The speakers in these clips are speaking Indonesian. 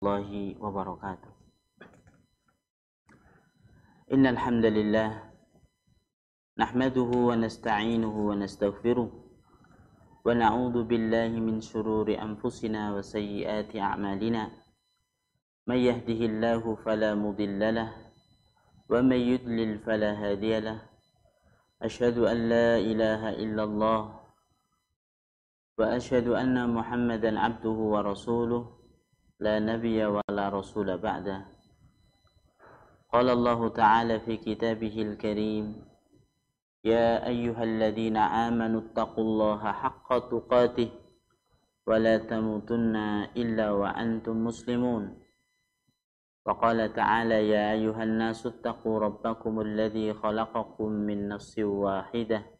الله وبركاته. إن الحمد لله نحمده ونستعينه ونستغفره ونعوذ بالله من شرور أنفسنا وسيئات أعمالنا. من يهده الله فلا مضل له ومن يضلل فلا هادي له. أشهد أن لا إله إلا الله وأشهد أن محمدا عبده ورسوله. لا نبي ولا رسول بعده. قال الله تعالى في كتابه الكريم يا أيها الذين آمنوا اتقوا الله حق تقاته ولا تموتن إلا وأنتم مسلمون. وقال تعالى يا أيها الناس اتقوا ربكم الذي خلقكم من نفس واحدة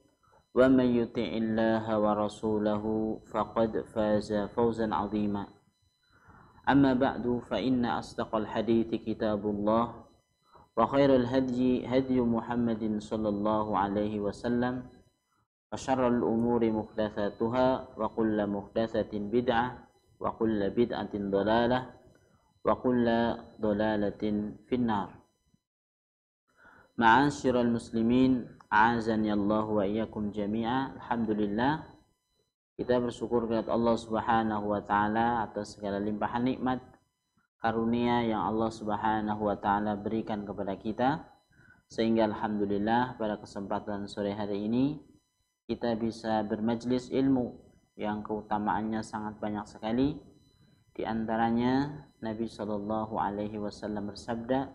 ومن يطع الله ورسوله فقد فاز فوزا عظيما. أما بعد فإن أصدق الحديث كتاب الله وخير الهدي هدي محمد صلى الله عليه وسلم وشر الأمور محدثاتها وكل محدثة بدعة وكل بدعة ضلالة وكل ضلالة في النار. معاشر المسلمين Azan ya Allah wa iyyakum jami'a. Alhamdulillah. Kita bersyukur kepada Allah Subhanahu wa taala atas segala limpahan nikmat karunia yang Allah Subhanahu wa taala berikan kepada kita. Sehingga alhamdulillah pada kesempatan sore hari ini kita bisa bermajlis ilmu yang keutamaannya sangat banyak sekali. Di antaranya Nabi Shallallahu alaihi wasallam bersabda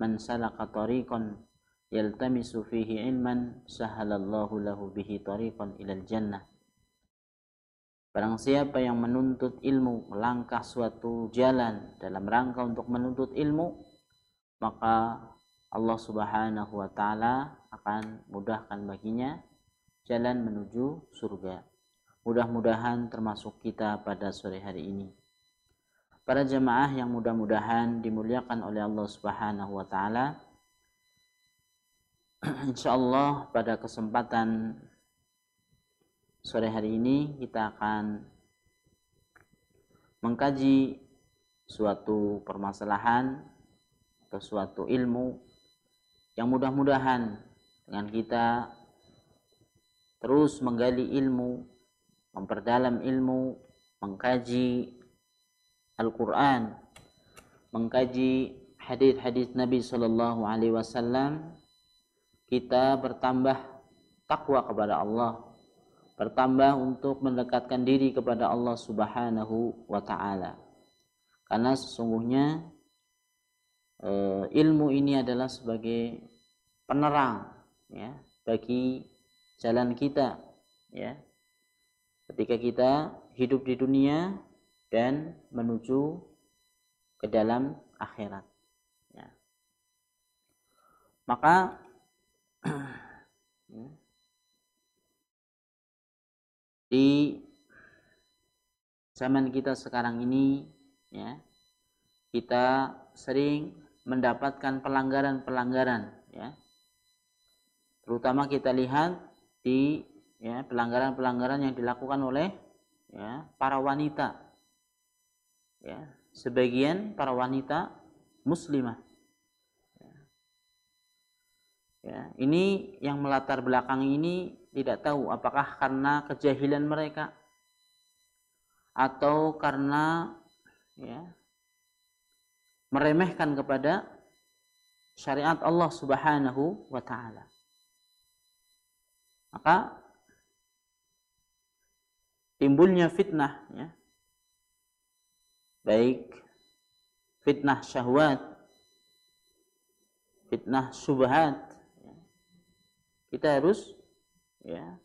man salaka tariqan yaltamisu fihi ilman sahalallahu lahu bihi tariqan ilal jannah Barang siapa yang menuntut ilmu, melangkah suatu jalan dalam rangka untuk menuntut ilmu, maka Allah Subhanahu wa taala akan mudahkan baginya jalan menuju surga. Mudah-mudahan termasuk kita pada sore hari ini. Para jemaah yang mudah-mudahan dimuliakan oleh Allah Subhanahu wa taala, Insya Allah pada kesempatan sore hari ini kita akan mengkaji suatu permasalahan atau suatu ilmu yang mudah-mudahan dengan kita terus menggali ilmu, memperdalam ilmu, mengkaji Al-Quran, mengkaji hadis-hadis Nabi Shallallahu Alaihi Wasallam kita bertambah takwa kepada Allah, bertambah untuk mendekatkan diri kepada Allah Subhanahu wa taala. Karena sesungguhnya e, ilmu ini adalah sebagai penerang ya bagi jalan kita ya. Ketika kita hidup di dunia dan menuju ke dalam akhirat. Ya. Maka Ya. Di zaman kita sekarang ini ya kita sering mendapatkan pelanggaran-pelanggaran ya. Terutama kita lihat di ya pelanggaran-pelanggaran yang dilakukan oleh ya para wanita. Ya, sebagian para wanita muslimah Ya, ini yang melatar belakang ini tidak tahu apakah karena kejahilan mereka atau karena ya, meremehkan kepada syariat Allah Subhanahu wa taala. Maka timbulnya fitnah ya. Baik fitnah syahwat, fitnah subhat, kita harus ya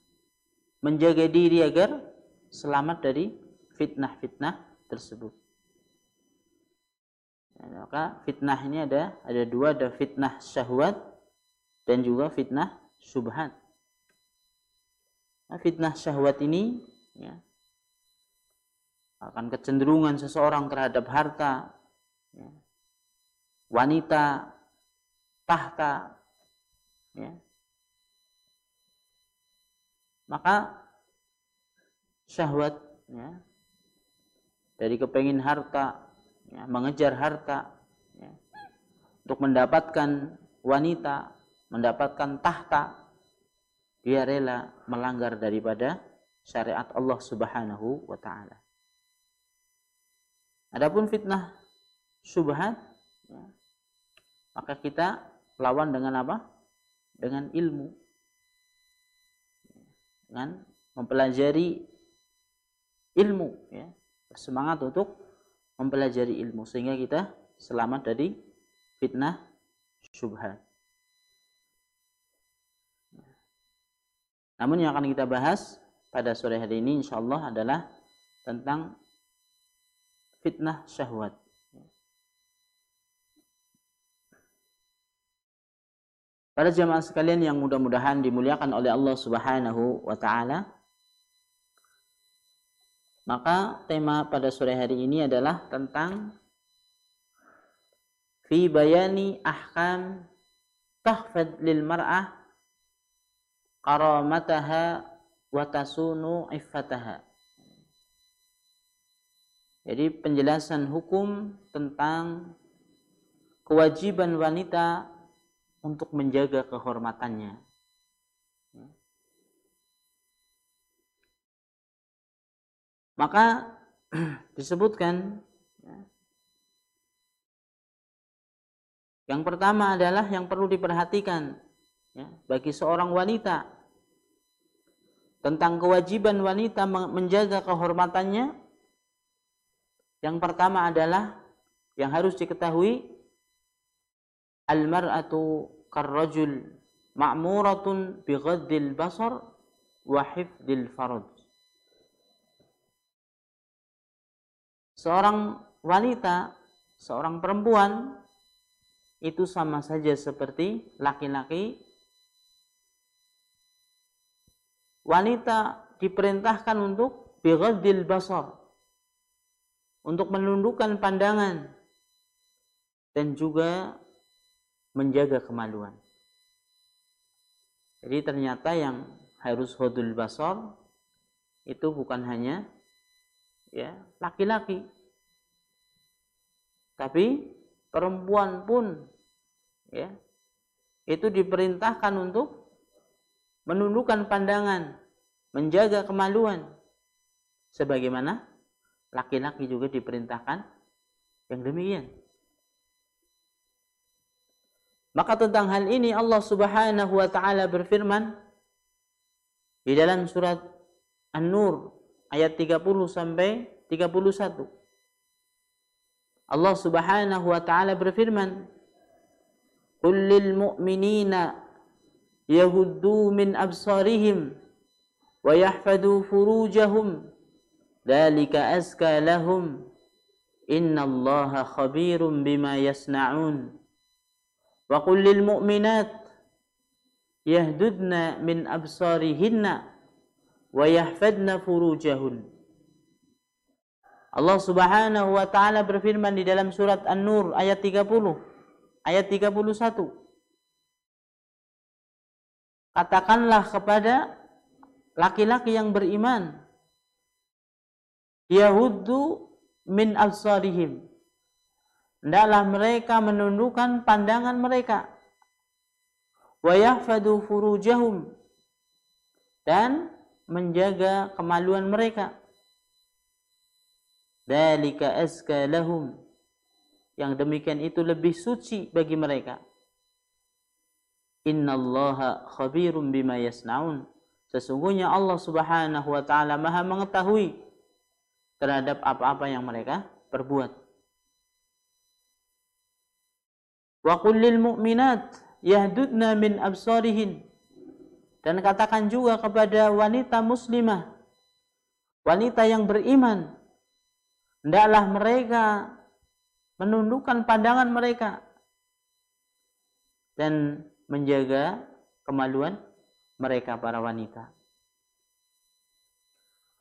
menjaga diri agar selamat dari fitnah-fitnah tersebut. Ya, maka fitnah ini ada ada dua, ada fitnah syahwat dan juga fitnah subhat. Nah, fitnah syahwat ini ya, akan kecenderungan seseorang terhadap harta, ya, wanita, tahta, ya. Maka syahwat ya, dari kepingin harta, ya, mengejar harta, ya, untuk mendapatkan wanita, mendapatkan tahta, dia rela melanggar daripada syariat Allah Subhanahu wa taala. Adapun fitnah syubhat ya, maka kita lawan dengan apa? Dengan ilmu. Dengan mempelajari ilmu ya. Bersemangat untuk mempelajari ilmu sehingga kita selamat dari fitnah syubhat. Namun yang akan kita bahas pada sore hari ini insyaallah adalah tentang fitnah syahwat Pada jamaah sekalian yang mudah-mudahan dimuliakan oleh Allah Subhanahu wa taala, maka tema pada sore hari ini adalah tentang fi bayani ahkam tahfad lil mar'ah karamataha wa tasunu iffataha. Jadi penjelasan hukum tentang kewajiban wanita untuk menjaga kehormatannya. Maka disebutkan ya, yang pertama adalah yang perlu diperhatikan ya, bagi seorang wanita tentang kewajiban wanita menjaga kehormatannya. Yang pertama adalah yang harus diketahui al-mar'atu karrajul ma'muratun bighaddil basar wa hifdil faraj. seorang wanita, seorang perempuan itu sama saja seperti laki-laki. Wanita diperintahkan untuk bighaddil basar untuk menundukkan pandangan dan juga menjaga kemaluan. Jadi ternyata yang harus hodul basar itu bukan hanya ya laki-laki. Tapi perempuan pun ya itu diperintahkan untuk menundukkan pandangan menjaga kemaluan. Sebagaimana laki-laki juga diperintahkan yang demikian maka tentang hal ini Allah Subhanahu wa taala berfirman di dalam surat An-Nur ayat 30 sampai 31. Allah Subhanahu wa taala berfirman, "Qul lil mu'minina yahuddu min absarihim wa yahfadu furujahum dzalika azka lahum innallaha khabirum bima yasna'un." Wa qul lil mu'minat yahdudna min absarihinna wa yahfadna furujahun. Allah Subhanahu wa taala berfirman di dalam surat An-Nur ayat 30 ayat 31 Katakanlah kepada laki-laki yang beriman Yahuddu min absarihim Hendaklah mereka menundukkan pandangan mereka wa furujahum dan menjaga kemaluan mereka. Dalika azka lahum. Yang demikian itu lebih suci bagi mereka. Innallaha khabirum bima yasnaun. Sesungguhnya Allah Subhanahu wa taala Maha mengetahui terhadap apa-apa yang mereka perbuat. Wa qul lil mu'minat yahdudna min absarihin dan katakan juga kepada wanita muslimah, wanita yang beriman, hendaklah mereka menundukkan pandangan mereka dan menjaga kemaluan mereka para wanita.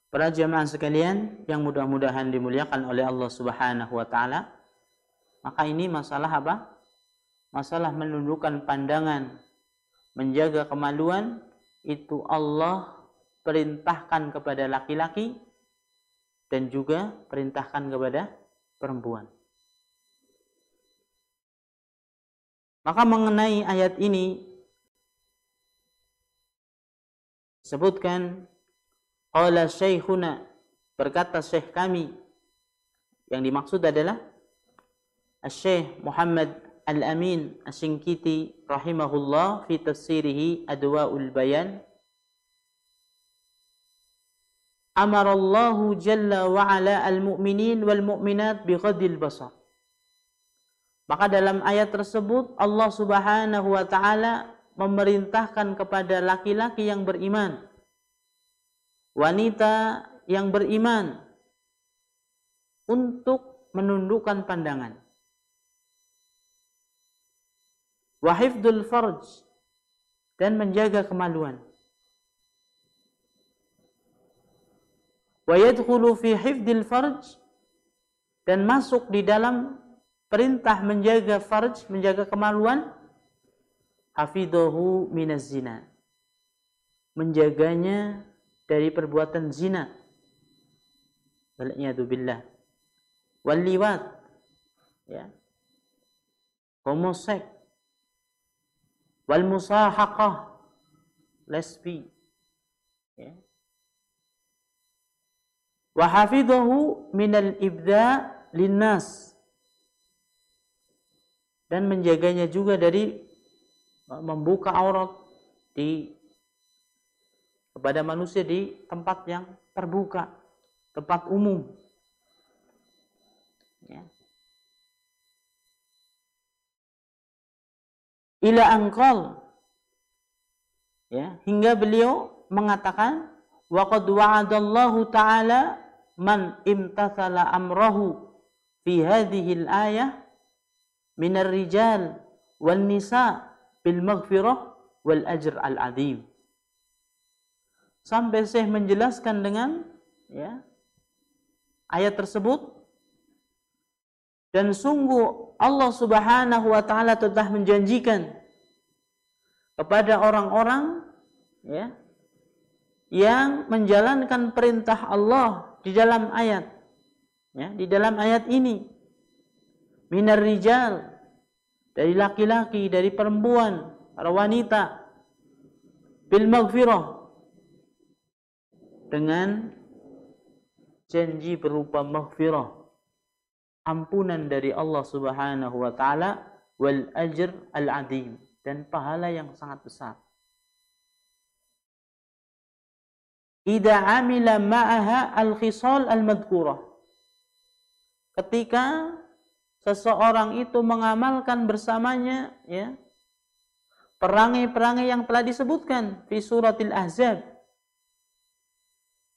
Para jemaah sekalian yang mudah-mudahan dimuliakan oleh Allah Subhanahu wa taala, maka ini masalah apa? Masalah menundukkan pandangan, menjaga kemaluan itu Allah perintahkan kepada laki-laki dan juga perintahkan kepada perempuan. Maka mengenai ayat ini sebutkan Qala syekhuna berkata syekh kami yang dimaksud adalah Syekh Muhammad Al-Amin Asyinkiti rahimahullah fi tafsirihi Adwa'ul Bayan wa ala al-mu'minin wal mu'minat bi ghadil basar Maka dalam ayat tersebut Allah Subhanahu wa taala memerintahkan kepada laki-laki yang beriman wanita yang beriman untuk menundukkan pandangan. Wahifdul farj dan menjaga kemaluan. Wa fi hifdil farj dan masuk di dalam perintah menjaga farj, menjaga kemaluan hafidahu minaz zina. Menjaganya dari perbuatan zina. Waliyadu billah. Wal liwat. Ya. Homosek. Wal musahaqah. Lesbi. Ya. Wa hafidhahu minal ibda linnas. Dan menjaganya juga dari membuka aurat di kepada manusia di tempat yang terbuka, tempat umum. Ya. Ila angkol. Ya, hingga beliau mengatakan wa qad wa'adallahu ta'ala man imtathala amrahu fi hadhihi al-ayah min ar-rijal wan nisa bil maghfirah wal ajr al-azim. Sampai Syekh menjelaskan dengan ya ayat tersebut dan sungguh Allah Subhanahu wa taala telah menjanjikan kepada orang-orang ya yang menjalankan perintah Allah di dalam ayat ya di dalam ayat ini. Minar rijal dari laki-laki dari perempuan para wanita. Bil maghfirah dengan janji berupa maghfirah ampunan dari Allah Subhanahu wa taala wal ajr al azim dan pahala yang sangat besar. Ida amila ma'aha al khisal al madhkurah. Ketika seseorang itu mengamalkan bersamanya ya perangai-perangai yang telah disebutkan di suratil ahzab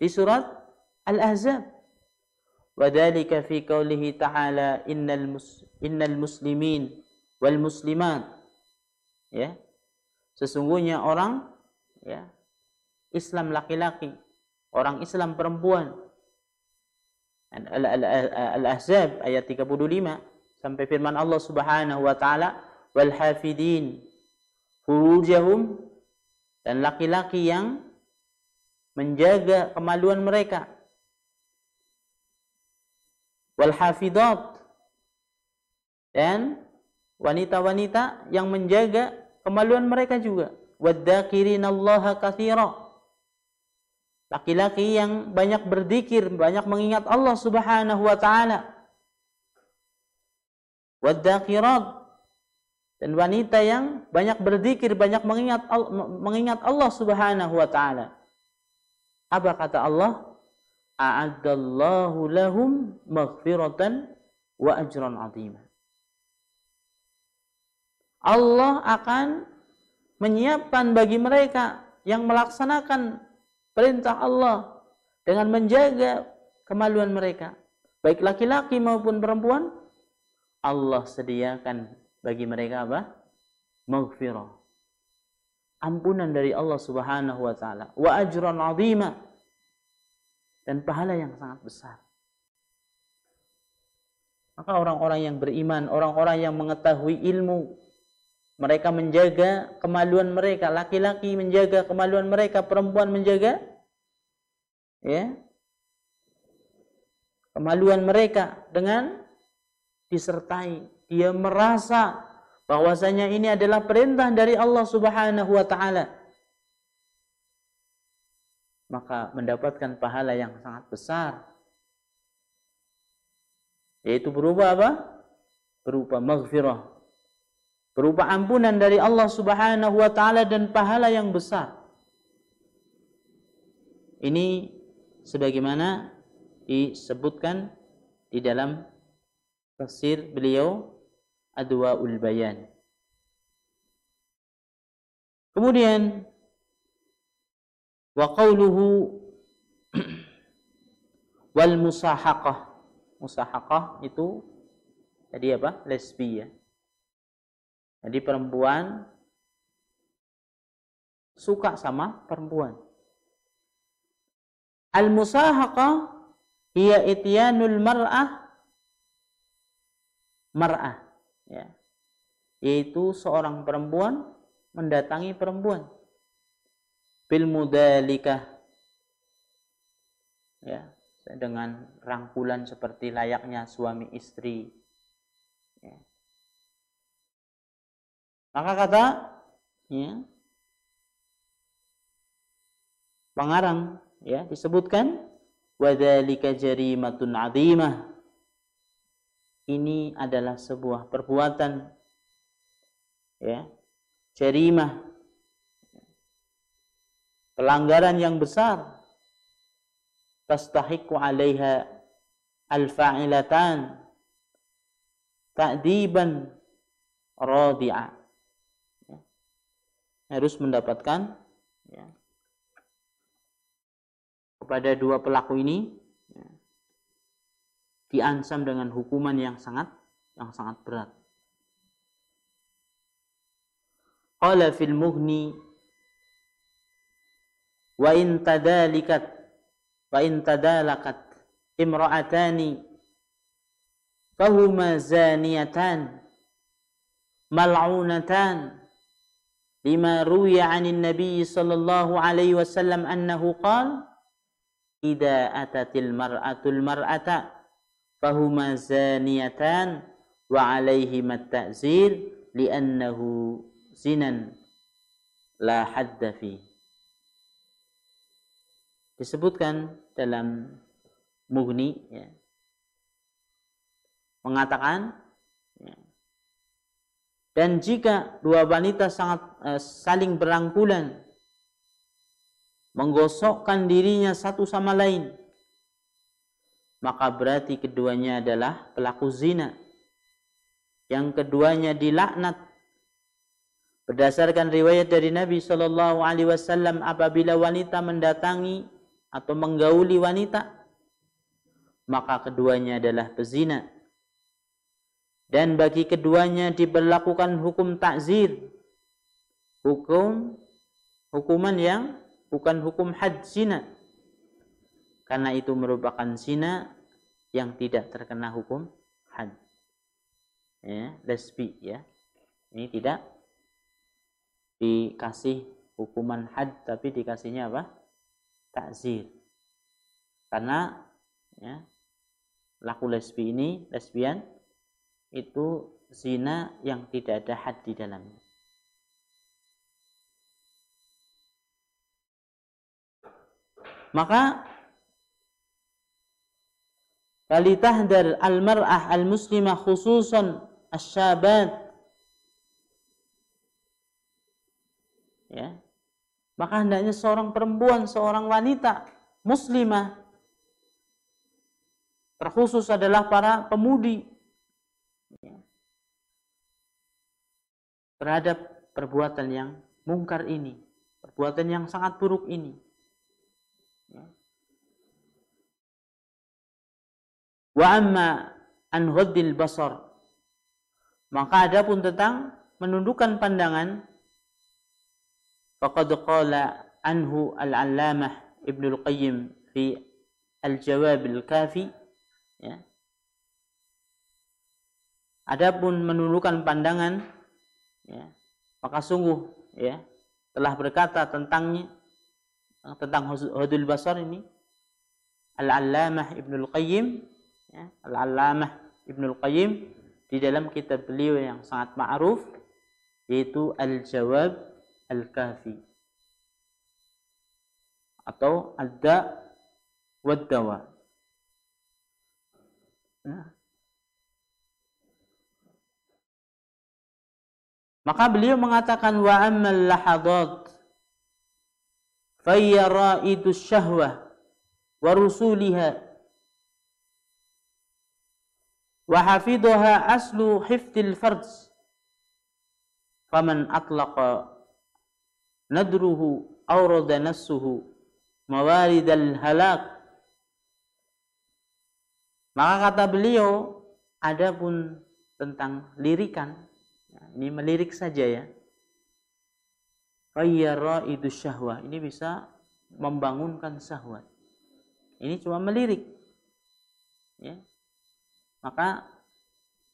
di surat Al-Ahzab. Wadhalika fi qawlihi ta'ala innal mus innal muslimin wal muslimat. Ya. Sesungguhnya orang ya Islam laki-laki orang Islam perempuan. Al-Ahzab ayat 35 sampai firman Allah Subhanahu wa taala wal hafidin. Furujahum dan laki-laki yang menjaga kemaluan mereka. Wal hafidat dan wanita-wanita yang menjaga kemaluan mereka juga. Wadzakirin Allah katsira. Laki-laki yang banyak berzikir, banyak mengingat Allah Subhanahu wa taala. Wadzakirat dan wanita yang banyak berzikir, banyak mengingat mengingat Allah Subhanahu wa taala. Apa kata Allah? A'addallahu lahum maghfiratan wa ajran azima. Allah akan menyiapkan bagi mereka yang melaksanakan perintah Allah dengan menjaga kemaluan mereka, baik laki-laki maupun perempuan. Allah sediakan bagi mereka apa? Maghfirah. Ampunan dari Allah Subhanahu wa taala. Wa ajran 'azima. Dan pahala yang sangat besar. Maka orang-orang yang beriman, orang-orang yang mengetahui ilmu, mereka menjaga kemaluan mereka, laki-laki menjaga kemaluan mereka, perempuan menjaga ya kemaluan mereka dengan disertai. Dia merasa bahwasanya ini adalah perintah dari Allah Subhanahu wa taala maka mendapatkan pahala yang sangat besar yaitu berupa apa? berupa maghfirah berupa ampunan dari Allah Subhanahu wa taala dan pahala yang besar ini sebagaimana disebutkan di dalam tafsir beliau Adwaul Bayan. Kemudian wa qawluhu wal musahaqah. Musahaqah itu tadi apa? Lesbi ya. Jadi perempuan suka sama perempuan. Al musahaqah hiya ityanul mar'ah mar'ah ya yaitu seorang perempuan mendatangi perempuan bil mudalikah ya dengan rangkulan seperti layaknya suami istri. Ya. maka kata ya pengarang ya disebutkan wadzalika jarimatun 'azimah ini adalah sebuah perbuatan ya jarimah pelanggaran yang besar tastahiqu 'alaiha al-fa'ilatan ta'diban radi'a ya. harus mendapatkan ya, kepada dua pelaku ini diancam dengan hukuman yang sangat yang sangat berat. Qala fil mughni وإن تدالكت وإن تدالقت امرأتان فهما زانيتان ملعونتان. لما روي عن النبي صلى الله عليه وسلم أنه قال إذا أتت المرأة المرأة فهما زانيتان وعليهما التأزير لأنه زنا لا حد فيه. Disebutkan dalam Mughni ya, mengatakan ya, dan jika dua wanita sangat uh, saling berangkulan menggosokkan dirinya satu sama lain maka berarti keduanya adalah pelaku zina. Yang keduanya dilaknat. Berdasarkan riwayat dari Nabi Shallallahu Alaihi Wasallam apabila wanita mendatangi atau menggauli wanita maka keduanya adalah pezina dan bagi keduanya diberlakukan hukum takzir hukum hukuman yang bukan hukum had zina karena itu merupakan zina yang tidak terkena hukum had. Ya, lesbi ya. Ini tidak dikasih hukuman had tapi dikasihnya apa? Takzir. Karena ya, laku lesbi ini, lesbian itu zina yang tidak ada had di dalamnya. Maka Falitahdar al-mar'ah al-muslimah khususan asyabat. Ya. Maka hendaknya seorang perempuan, seorang wanita muslimah terkhusus adalah para pemudi ya. terhadap perbuatan yang mungkar ini, perbuatan yang sangat buruk ini. Ya. Wa amma an basar Maka ada pun tentang menundukkan pandangan faqad qala anhu al-allamah Ibnu Al-Qayyim fi Al-Jawab Al-Kafi ya. Adapun menundukkan pandangan ya, maka sungguh ya telah berkata tentangnya tentang Hudul Basar ini Al-Allamah Ibnu Al-Qayyim ya, Al-Allamah Ibnu Al-Qayyim di dalam kitab beliau yang sangat ma'ruf yaitu Al-Jawab Al-Kafi atau Ad-Da Wad-Dawa. Nah. Maka beliau mengatakan wa ammal lahadat fayyara itu syahwah wa rusuliha wa hafidhaha aslu hifdil farj faman atlaqa nadruhu awrada nassuhu mawaridal halak. Maka kata beliau adapun tentang lirikan ya, ini melirik saja ya. Fayyara itu syahwah ini bisa membangunkan syahwat ini cuma melirik. Ya. Maka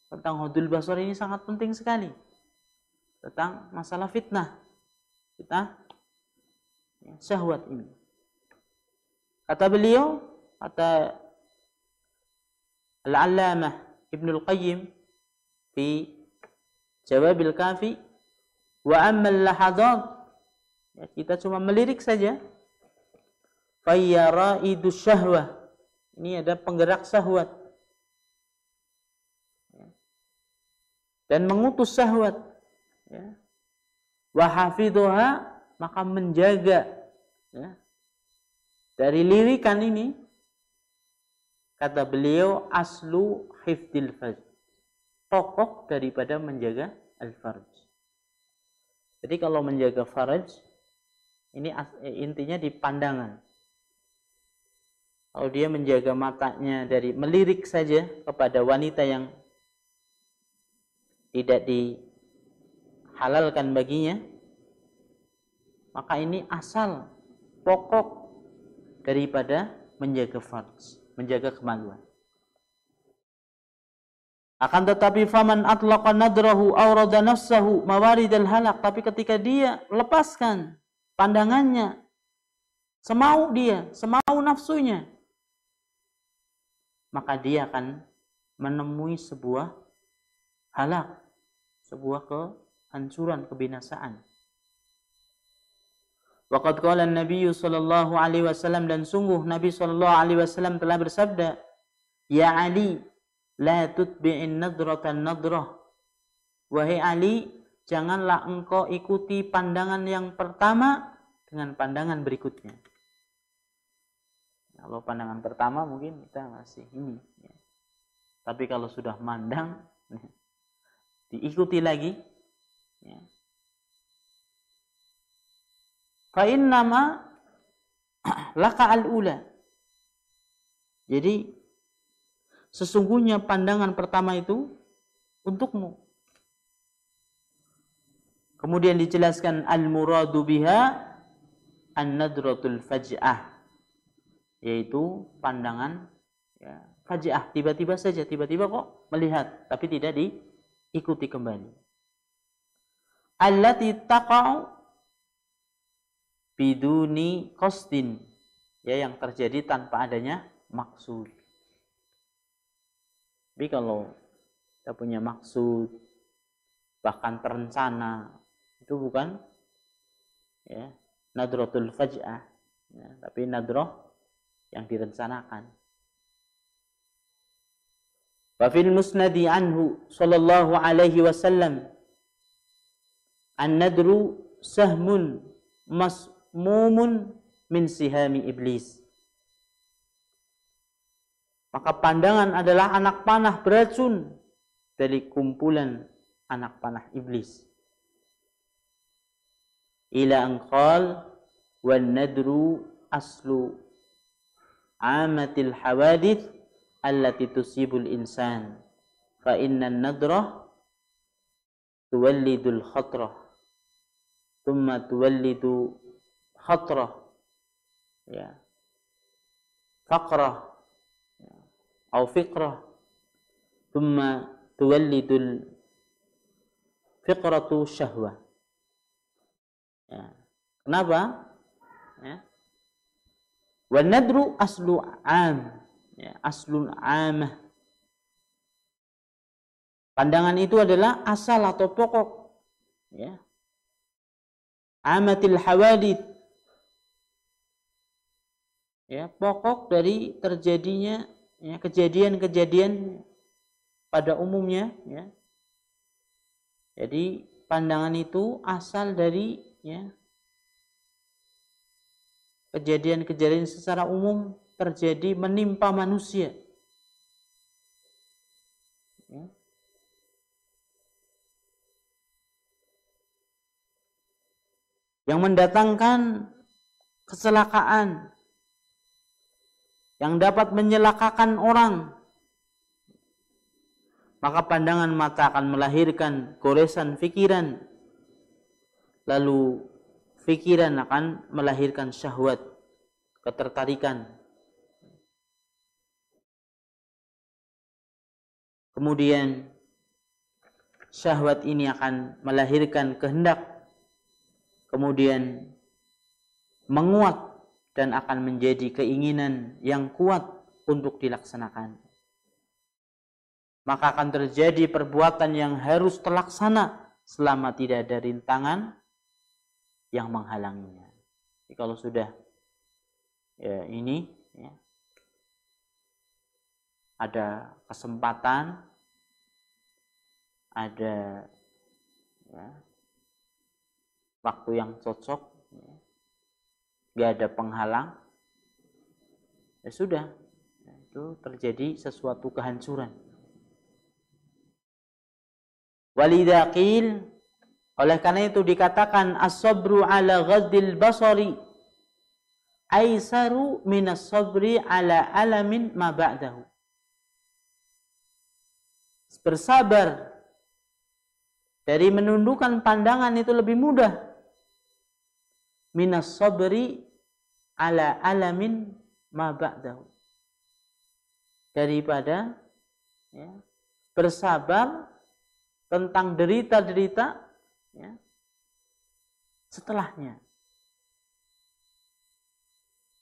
tentang hodul basar ini sangat penting sekali. Tentang masalah fitnah kita ya, syahwat ini. Kata beliau, kata Al-Allamah Ibnu Al-Qayyim di Jawabil Kafi wa ammal lahadat ya, kita cuma melirik saja fayyara idu syahwah ini ada penggerak syahwat ya. dan mengutus syahwat ya. Wahafidhoha maka menjaga ya. dari lirikan ini. Kata beliau aslu hifdil faj pokok daripada menjaga al farj jadi kalau menjaga farj ini eh, intinya di pandangan. Kalau dia menjaga matanya dari melirik saja kepada wanita yang tidak di halalkan baginya, maka ini asal pokok daripada menjaga farj, menjaga kemaluan. Akan tetapi faman atlaqa nadrahu awrada nafsahu mawaridal halak. Tapi ketika dia lepaskan pandangannya, semau dia, semau nafsunya, maka dia akan menemui sebuah halak, sebuah ke hancuran kebinasaan. Waqad qala Nabi sallallahu alaihi wasallam dan sungguh Nabi sallallahu alaihi wasallam telah bersabda, "Ya Ali, la tutbi'in nadratan nadrah." Wahai Ali, janganlah engkau ikuti pandangan yang pertama dengan pandangan berikutnya. Kalau pandangan pertama mungkin kita masih ini. Ya. Tapi kalau sudah mandang, diikuti lagi, Ya. Fa nama laka al-ula. Jadi sesungguhnya pandangan pertama itu untukmu. Kemudian dijelaskan al-muradu biha an-nadratul faj'ah yaitu pandangan ya, faj'ah tiba-tiba saja tiba-tiba kok melihat tapi tidak diikuti kembali allati taqa'u biduni qasdin ya yang terjadi tanpa adanya maksud. Tapi kalau kita punya maksud bahkan terencana itu bukan ya nadratul faj'ah ya, tapi nadroh yang direncanakan. Wa fil musnadi anhu sallallahu alaihi wasallam An-nadru sahmun masmumun min sihami iblis. Maka pandangan adalah anak panah beracun dari kumpulan anak panah iblis. Ila anqal wan nadru aslu amatil hawadith allati tusibul insan. Fa inna nadrah tuwallidul khatrah thumma tuwallidu khatrah. Ya. Faqrah. Ya. atau fiqrah. Thumma tuwallidul fiqratu syahwah. Ya. kenapa? Ya. wa nadru aslu am ya, aslun amah pandangan itu adalah asal atau pokok. Ya amatil hawadith ya pokok dari terjadinya ya kejadian-kejadian pada umumnya ya jadi pandangan itu asal dari ya kejadian-kejadian secara umum terjadi menimpa manusia. Ya. Yang mendatangkan kecelakaan yang dapat menyelakakan orang. Maka pandangan mata akan melahirkan goresan pikiran lalu pikiran akan melahirkan syahwat ketertarikan. Kemudian syahwat ini akan melahirkan kehendak. Kemudian menguat dan akan menjadi keinginan yang kuat untuk dilaksanakan. Maka akan terjadi perbuatan yang harus terlaksana selama tidak ada rintangan yang menghalanginya. Jadi kalau sudah ya ini ya, ada kesempatan ada ya, waktu yang cocok, gak ada penghalang, ya sudah, itu terjadi sesuatu kehancuran. Walidakil, oleh karena itu dikatakan as-sabru ala ghaddil basari aisaru minas sabri ala alamin ma ba'dahu. Bersabar dari menundukkan pandangan itu lebih mudah minas sabri ala alamin ma ba'dahu. Daripada ya, bersabar tentang derita-derita ya, setelahnya.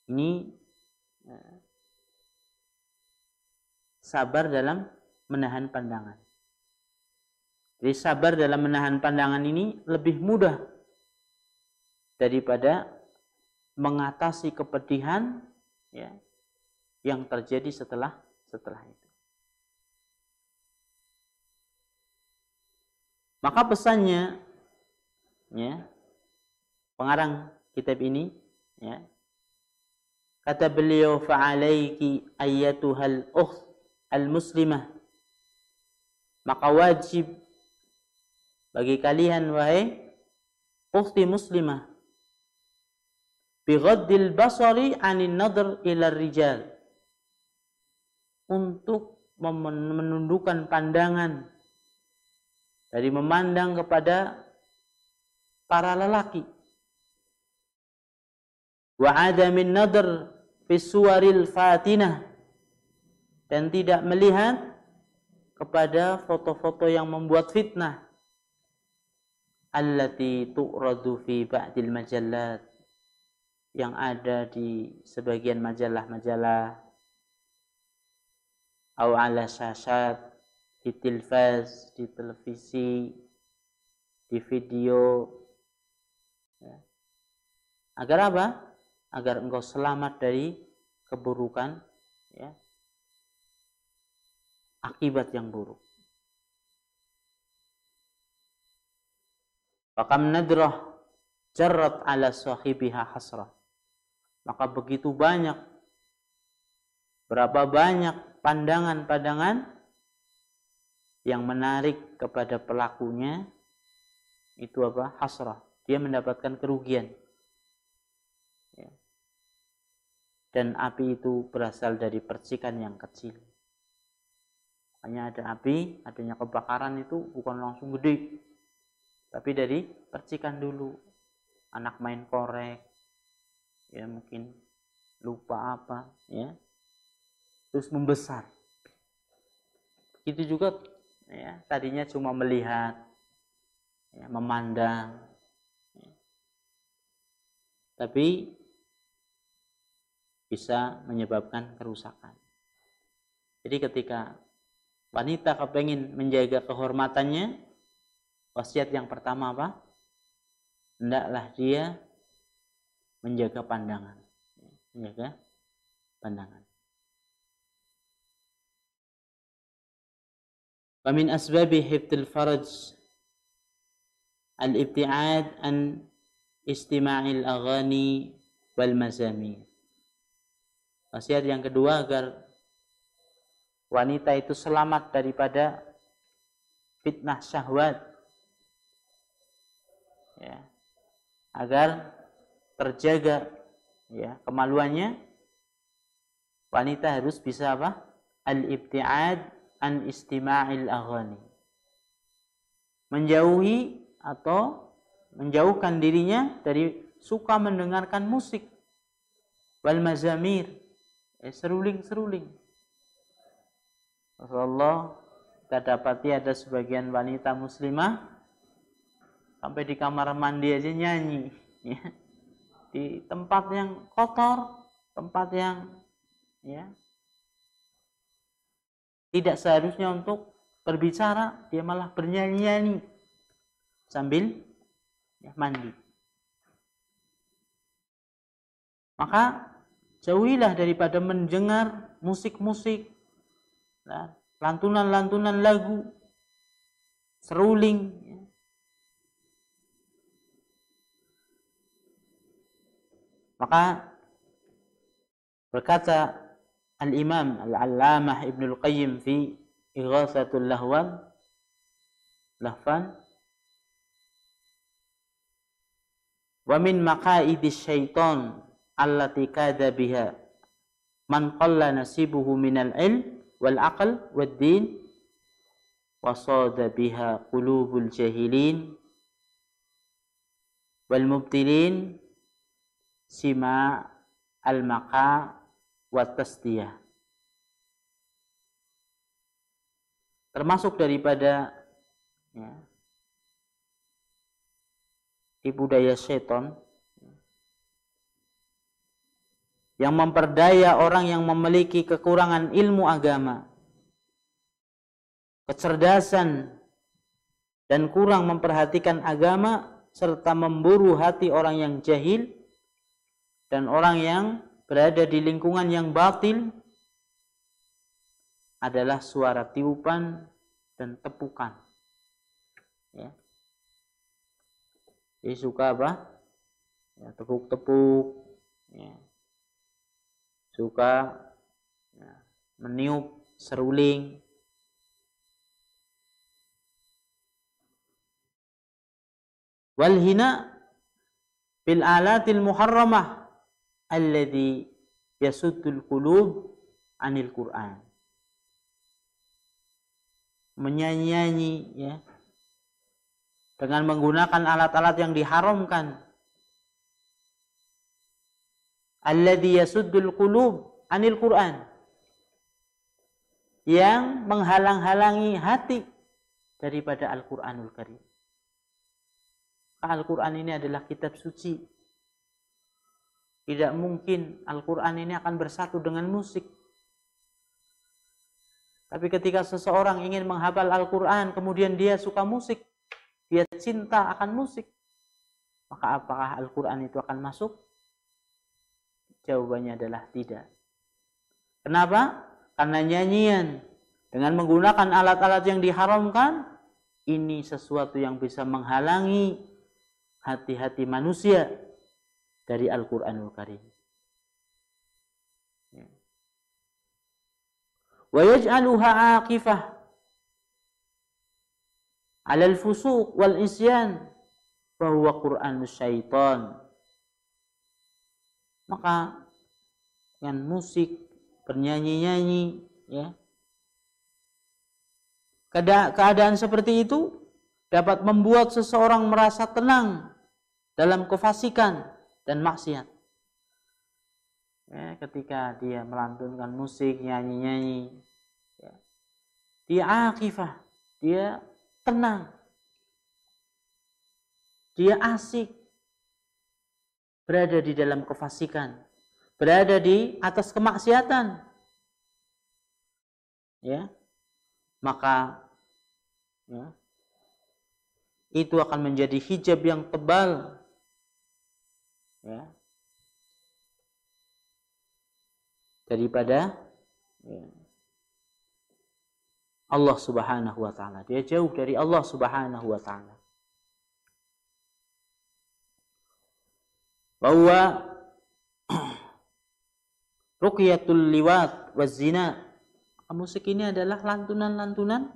Ini ya, sabar dalam menahan pandangan. Jadi sabar dalam menahan pandangan ini lebih mudah daripada mengatasi kepedihan ya, yang terjadi setelah setelah itu. Maka pesannya ya, pengarang kitab ini ya, kata beliau fa'alaiki ayyatuhal ukht al-muslimah maka wajib bagi kalian wahai ukhti muslimah bighaddil basari anin nadr ila rijal. Untuk menundukkan pandangan dari memandang kepada para lelaki. Wa adamin nadr fi suwaril fatinah. Dan tidak melihat kepada foto-foto yang membuat fitnah. Allati tu'radu fi ba'dil majallat yang ada di sebagian majalah-majalah atau ala syashat di tilfaz, di televisi, di video ya. agar apa? agar engkau selamat dari keburukan ya akibat yang buruk Fakam nadrah jarrat ala sahibiha hasrah. Maka begitu banyak berapa banyak pandangan-pandangan yang menarik kepada pelakunya itu apa? Hasrah. Dia mendapatkan kerugian. Ya. Dan api itu berasal dari percikan yang kecil. Hanya ada api, adanya kebakaran itu bukan langsung gede tapi dari percikan dulu anak main korek ya mungkin lupa apa ya. Terus membesar. Itu juga. Ya tadinya cuma melihat ya, memandang ya. tapi bisa menyebabkan kerusakan. Jadi ketika wanita kepengen menjaga kehormatannya wasiat yang pertama apa? Hendaklah dia menjaga pandangan menjaga pandangan ومن أسباب حفظ الفرج الابتعاد عن استماع الأغاني والمزامير Wasiat yang kedua agar wanita itu selamat daripada fitnah syahwat. Ya. Agar terjaga ya kemaluannya wanita harus bisa apa? Al-ibtiad an istima'il aghani. Menjauhi atau menjauhkan dirinya dari suka mendengarkan musik wal mazamir eh, seruling-seruling. Rasulullah kita dapati ada sebagian wanita muslimah sampai di kamar mandi aja nyanyi ya. Di tempat yang kotor tempat yang ya tidak seharusnya untuk berbicara, dia malah bernyanyi-nyanyi sambil ya, mandi. Maka jauhilah daripada mendengar musik-musik, ya, lantunan-lantunan lagu, seruling. Maka berkata Al-Imam Al-Allamah Ibn Al-Qayyim fi Ighasatul Lahwan Lahfan Wa min maqaidis syaitan allati kada biha man qalla nasibuhu minal ilm wal aql wad din wasada biha qulubul jahilin wal mubtilin sima al maqa watasdiyah. Termasuk daripada ya, tipu daya seton yang memperdaya orang yang memiliki kekurangan ilmu agama, kecerdasan, dan kurang memperhatikan agama serta memburu hati orang yang jahil dan orang yang berada di lingkungan yang batil adalah suara tiupan dan tepukan. Ya. Jadi suka apa? Ya, tepuk-tepuk. Ya. Suka ya, meniup seruling. Walhina bil alatil muharramah alladhi yasuddul qulub anil Quran. Menyanyi-nyanyi ya dengan menggunakan alat-alat yang diharamkan. Alladhi yasuddul qulub anil Quran. Yang menghalang-halangi hati daripada Al-Quranul Karim. Al-Quran ini adalah kitab suci tidak mungkin Al-Quran ini akan bersatu dengan musik. Tapi ketika seseorang ingin menghafal Al-Quran, kemudian dia suka musik, dia cinta akan musik, maka apakah Al-Quran itu akan masuk? Jawabannya adalah tidak. Kenapa? Karena nyanyian dengan menggunakan alat-alat yang diharamkan, ini sesuatu yang bisa menghalangi hati-hati manusia dari Al-Quranul Karim. Wa yaj'aluha aqifah ala al-fusuq wal isyan fa Qur'anus syaitan. Maka dengan musik, bernyanyi-nyanyi, ya. Keadaan seperti itu dapat membuat seseorang merasa tenang dalam kefasikan dan maksiat. Ya, ketika dia melantunkan musik, nyanyi-nyanyi, ya, dia akifah, dia tenang, dia asik, berada di dalam kefasikan, berada di atas kemaksiatan. Ya. Maka ya, itu akan menjadi hijab yang tebal ya, daripada ya, Allah Subhanahu wa taala. Dia jauh dari Allah Subhanahu wa taala. Bahwa ruqyatul liwat wa zina musik ini adalah lantunan-lantunan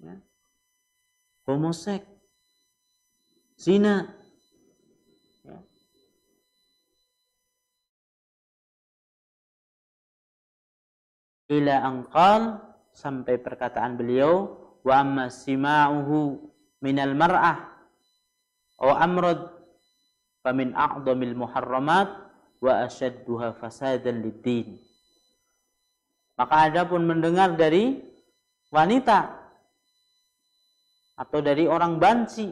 ya, homosek, zina. Ya. Ila angkal sampai perkataan beliau wa amma sima'uhu minal mar'ah aw amrad famin a'dhamil muharramat wa ashadduha fasadan lid-din maka ada pun mendengar dari wanita atau dari orang banci.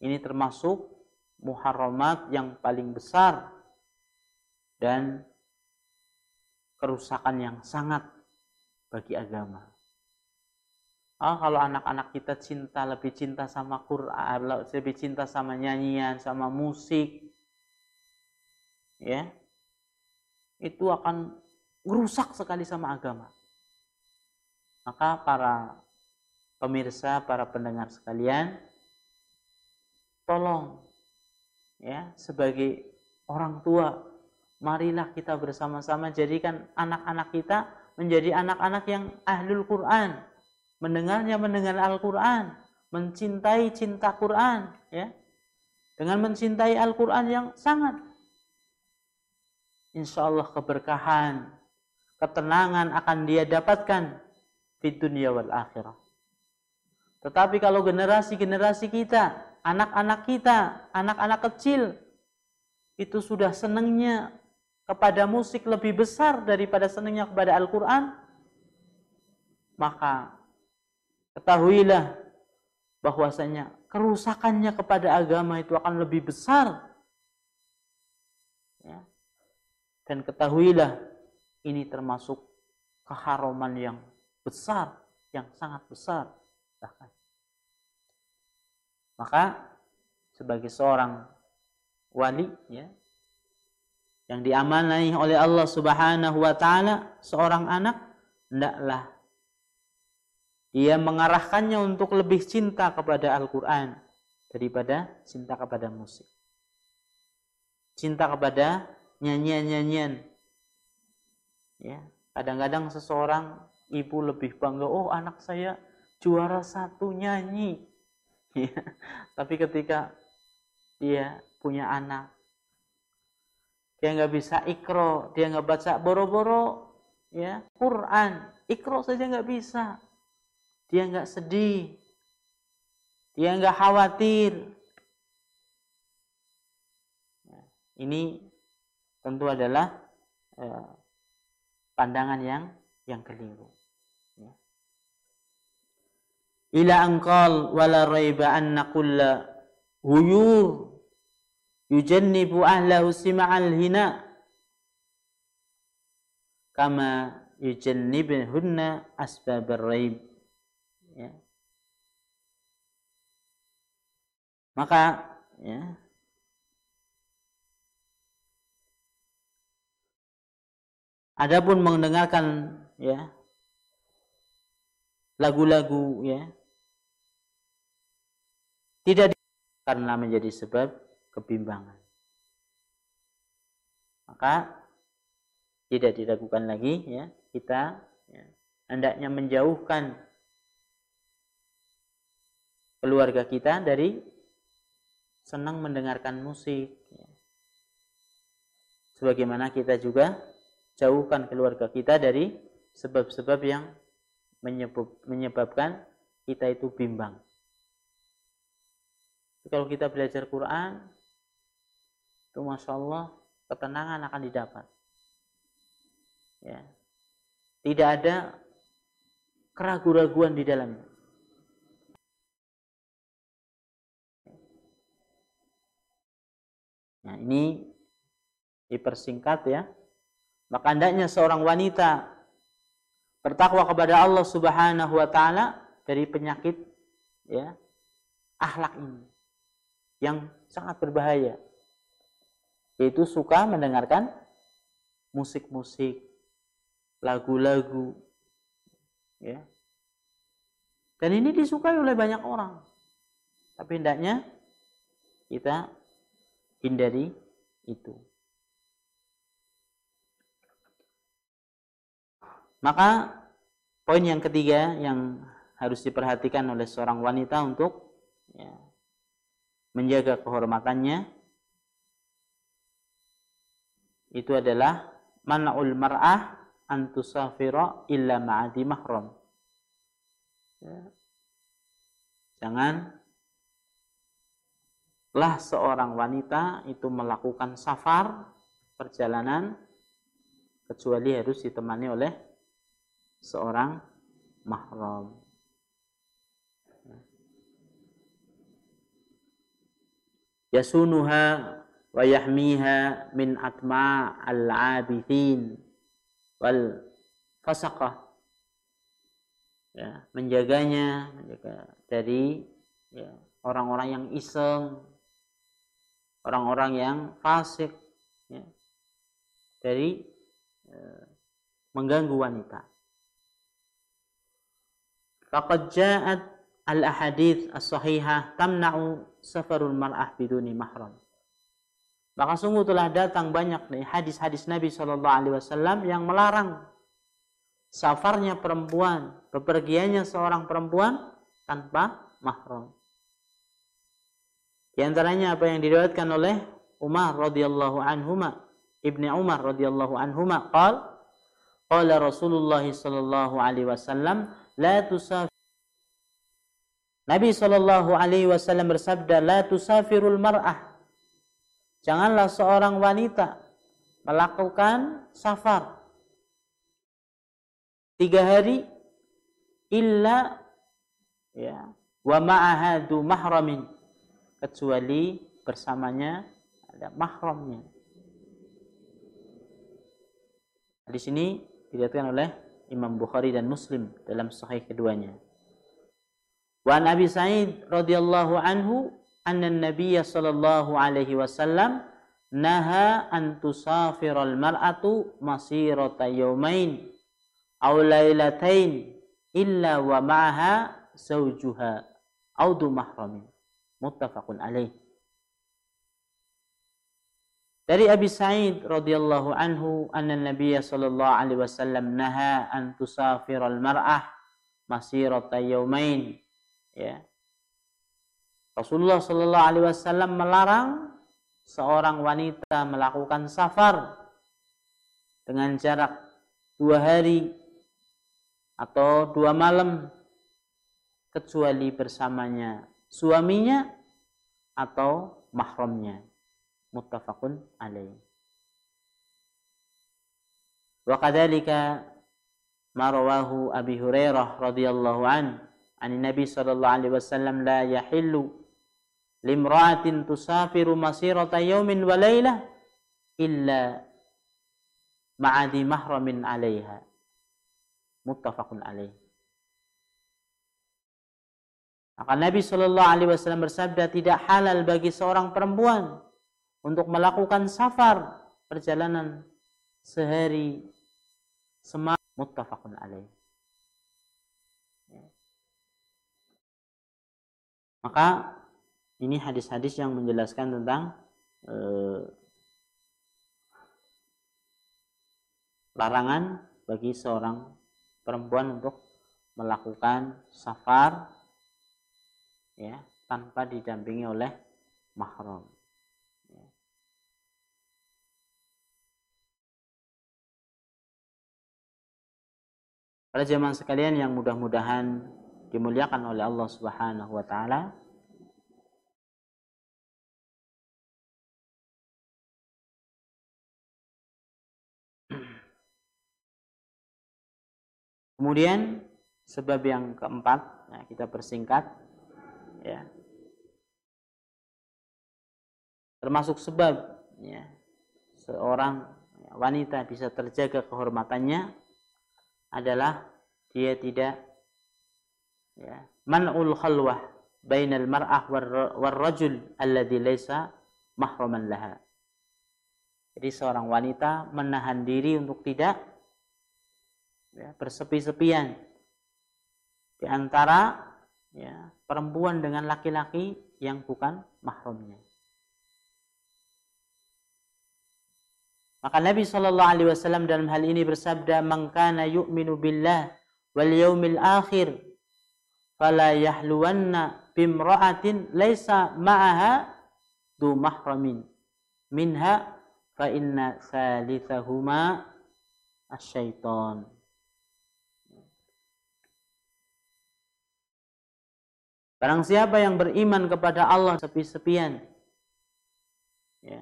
Ini termasuk muharramat yang paling besar dan kerusakan yang sangat bagi agama. Oh, kalau anak-anak kita cinta lebih cinta sama Quran, lebih cinta sama nyanyian, sama musik, ya, itu akan rusak sekali sama agama. Maka para pemirsa, para pendengar sekalian, tolong ya sebagai orang tua, marilah kita bersama-sama jadikan anak-anak kita menjadi anak-anak yang ahlul Quran, mendengarnya mendengar Al-Quran, mencintai cinta Quran, ya. Dengan mencintai Al-Quran yang sangat insya Allah keberkahan ketenangan akan dia dapatkan di dunia wal akhirah. Tetapi kalau generasi-generasi kita, anak-anak kita, anak-anak kecil itu sudah senangnya kepada musik lebih besar daripada senangnya kepada Al-Qur'an, maka ketahuilah bahwasanya kerusakannya kepada agama itu akan lebih besar. Ya. Dan ketahuilah ini termasuk keharaman yang besar, yang sangat besar bahkan. Maka sebagai seorang wali ya yang diamanai oleh Allah Subhanahu wa taala seorang anak hendaklah dia mengarahkannya untuk lebih cinta kepada Al-Qur'an daripada cinta kepada musik. Cinta kepada nyanyian-nyanyian Ya, kadang-kadang seseorang ibu lebih bangga, oh anak saya juara satu nyanyi. Ya, tapi ketika dia punya anak, dia nggak bisa ikro, dia nggak baca boro-boro, ya Quran, ikro saja nggak bisa, dia nggak sedih, dia nggak khawatir. Ya, ini tentu adalah eh, pandangan yang yang keliru. Ya. Ila angkal wala raiba anna kulla huyur yujannibu ahlahu sima'al hina. Kama yujannibhunna asbab raib. Ya. maka ya. Adapun mendengarkan ya lagu-lagu ya tidak karena menjadi sebab kebimbangan. Maka tidak diragukan lagi ya kita ya, hendaknya menjauhkan keluarga kita dari senang mendengarkan musik. Ya. Sebagaimana kita juga jauhkan keluarga kita dari sebab-sebab yang menyebab, menyebabkan kita itu bimbang. kalau kita belajar Quran itu masya Allah ketenangan akan didapat. Ya. Tidak ada keraguan-raguan di dalamnya. Nah, ini dipersingkat ya. Maka hendaknya seorang wanita bertakwa kepada Allah Subhanahu wa taala dari penyakit ya akhlak ini yang sangat berbahaya yaitu suka mendengarkan musik-musik, lagu-lagu ya. Dan ini disukai oleh banyak orang. Tapi hendaknya kita hindari itu. Maka poin yang ketiga yang harus diperhatikan oleh seorang wanita untuk ya, menjaga kehormatannya itu adalah man'ul mar'ah antusafira illa ma'adi mahram. Ya. Jangan lah seorang wanita itu melakukan safar perjalanan kecuali harus ditemani oleh seorang mahram. Yasunuha wa yahmiha min atma al-abithin wal fasaqah. Ya, menjaganya menjaga dari ya, orang-orang yang iseng, orang-orang yang fasik ya, dari e, mengganggu wanita. Faqad ja'at al-ahadith as-sahihah tamna'u safarul mar'ah biduni mahram. Maka sungguh telah datang banyak nih hadis-hadis Nabi Shallallahu Alaihi Wasallam yang melarang safarnya perempuan, bepergiannya seorang perempuan tanpa mahram. Di antaranya apa yang diriwayatkan oleh Umar radhiyallahu anhuma, Ibni Umar radhiyallahu anhuma, qal qala Rasulullah sallallahu alaihi wasallam la tusafir Nabi sallallahu alaihi wasallam bersabda la tusafirul mar'ah Janganlah seorang wanita melakukan safar tiga hari illa ya wa ma'ahadu mahramin kecuali bersamanya ada mahramnya. Di sini dilihatkan oleh Imam Bukhari dan Muslim dalam sahih keduanya. Wa Nabi Sa'id radhiyallahu anhu anna Nabi sallallahu alaihi wasallam naha an tusafiral mar'atu masirata yawmain aw lailatain illa wa ma'aha zawjuha aw du mahramin muttafaqun alaih. Dari Abi Sa'id radhiyallahu anhu anna Nabi sallallahu alaihi wasallam naha an tusafir al mar'ah masirata yaumain ya. Rasulullah sallallahu alaihi wasallam melarang seorang wanita melakukan safar dengan jarak dua hari atau dua malam kecuali bersamanya suaminya atau mahramnya. Muttafaqun alaih. Wa kadzalika ma rawahu Abi Hurairah radhiyallahu an an Nabi sallallahu alaihi wasallam la yahillu limra'atin tusafiru masirata yawmin wa laylah illa ma'adi mahramin 'alaiha muttafaqun alaih maka Nabi Shallallahu Alaihi Wasallam bersabda tidak halal bagi seorang perempuan untuk melakukan safar perjalanan sehari semalam muttafaqun alaih. Ya. Maka ini hadis-hadis yang menjelaskan tentang eh, larangan bagi seorang perempuan untuk melakukan safar ya tanpa didampingi oleh mahram. Ya. Para jemaah sekalian yang mudah-mudahan dimuliakan oleh Allah Subhanahu wa taala. Kemudian sebab yang keempat, ya, kita persingkat, ya, termasuk sebab ya, seorang wanita bisa terjaga kehormatannya adalah dia tidak ya, man'ul khalwah bainal mar'ah war rajul alladhi laysa mahraman laha. Jadi seorang wanita menahan diri untuk tidak ya, bersepi-sepian di antara ya, perempuan dengan laki-laki yang bukan mahramnya. Maka Nabi Shallallahu Alaihi Wasallam dalam hal ini bersabda, "Mangkana yu'minu billah wal yaumil akhir, fala yahluwanna bimra'atin laisa ma'aha du mahramin minha fa inna salithahuma asyaiton." Barang siapa yang beriman kepada Allah sepi-sepian ya,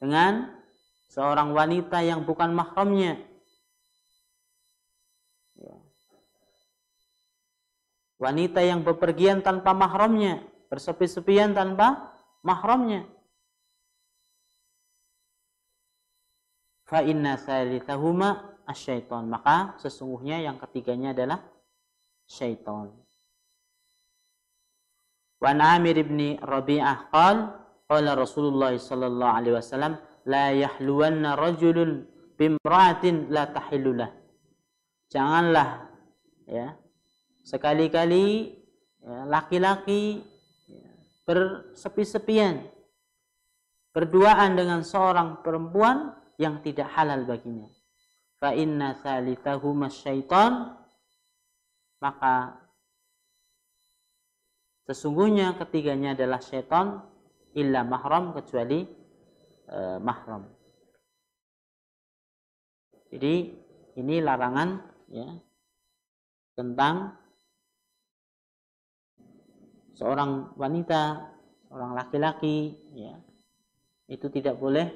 dengan seorang wanita yang bukan mahramnya. Ya. Wanita yang bepergian tanpa mahramnya, bersepi-sepian tanpa mahramnya. Fa inna salithahuma asyaiton. Maka sesungguhnya yang ketiganya adalah syaitan. Wan Amir ibni Rabi'ah qal qala Rasulullah sallallahu alaihi wasallam la yahluwanna rajulun bimra'atin la tahillulah. Janganlah ya sekali-kali ya, laki-laki ya, bersepi-sepian berduaan dengan seorang perempuan yang tidak halal baginya. Fa inna thalithahuma syaitan maka sesungguhnya ketiganya adalah syaitan illa mahram kecuali e, mahram. Jadi ini larangan ya tentang seorang wanita, seorang laki-laki ya itu tidak boleh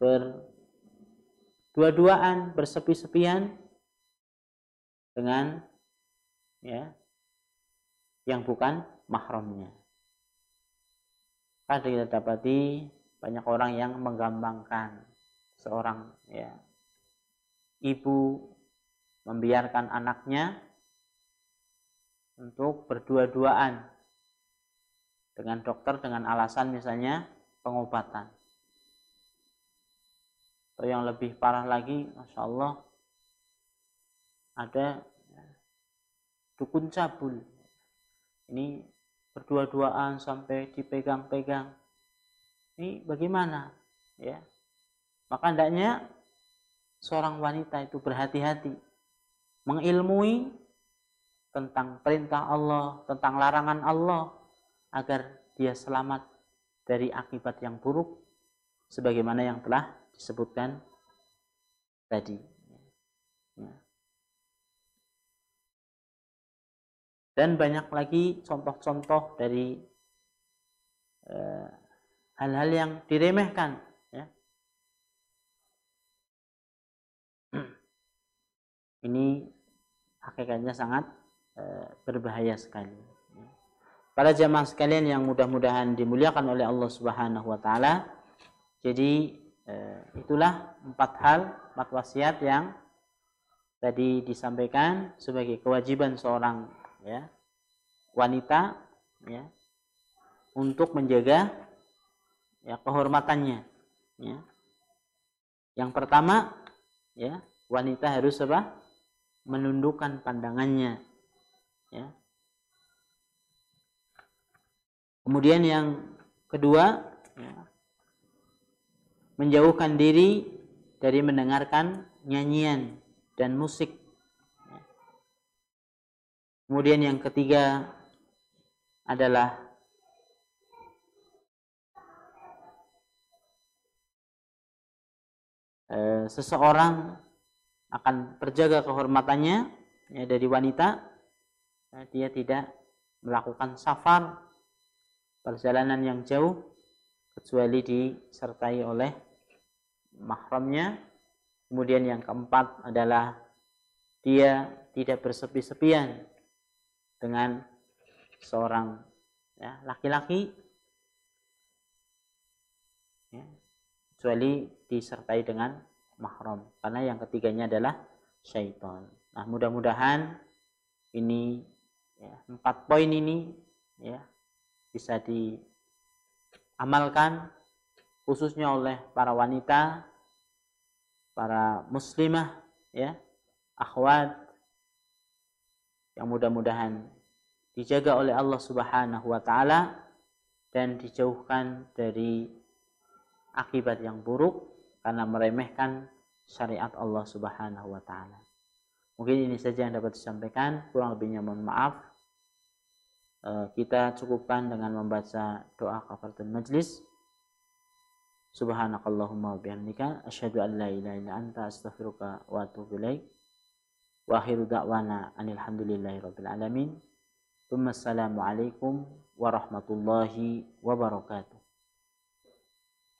berdua-duaan, bersepi-sepian dengan ya yang bukan mahramnya. Kada kita dapati banyak orang yang menggampangkan seorang ya ibu membiarkan anaknya untuk berdua-duaan dengan dokter dengan alasan misalnya pengobatan atau yang lebih parah lagi masya Allah ada dukun cabul ini berdua-duaan sampai dipegang-pegang ini bagaimana? Ya. Maka hendaknya seorang wanita itu berhati-hati mengilmui tentang perintah Allah, tentang larangan Allah agar dia selamat dari akibat yang buruk sebagaimana yang telah disebutkan tadi. Ya. Dan banyak lagi contoh-contoh dari eh, hal-hal yang diremehkan ya. ini hakikatnya sangat e, berbahaya sekali ya. para jamaah sekalian yang mudah-mudahan dimuliakan oleh Allah Subhanahu wa taala jadi e, itulah empat hal empat wasiat yang tadi disampaikan sebagai kewajiban seorang ya. Wanita ya untuk menjaga ya kehormatannya ya. Yang pertama ya wanita harus apa? Menundukkan pandangannya ya. Kemudian yang kedua ya, menjauhkan diri dari mendengarkan nyanyian dan musik. Kemudian yang ketiga adalah Eh, seseorang akan terjaga kehormatannya ya, dari wanita. Ya, dia tidak melakukan safar perjalanan yang jauh kecuali disertai oleh mahramnya. Kemudian yang keempat adalah dia tidak bersepi-sepian dengan seorang ya, laki-laki ya, kecuali disertai dengan mahram karena yang ketiganya adalah syaitan. Nah, mudah-mudahan ini ya, empat poin ini ya bisa diamalkan khususnya oleh para wanita, para muslimah ya, akhwat yang mudah-mudahan dijaga oleh Allah Subhanahu wa taala dan dijauhkan dari akibat yang buruk karena meremehkan syariat Allah Subhanahu wa taala. Mungkin ini saja yang dapat disampaikan, kurang lebihnya mohon maaf. Eh, kita cukupkan dengan membaca doa kafaratul majlis. Subhanakallahumma wa bihamdika asyhadu an la ilaha illa anta astaghfiruka wa atubu ilaik. Wa akhiru da'wana anil hamdulillahi rabbil alamin. Assalamualaikum warahmatullahi wabarakatuh.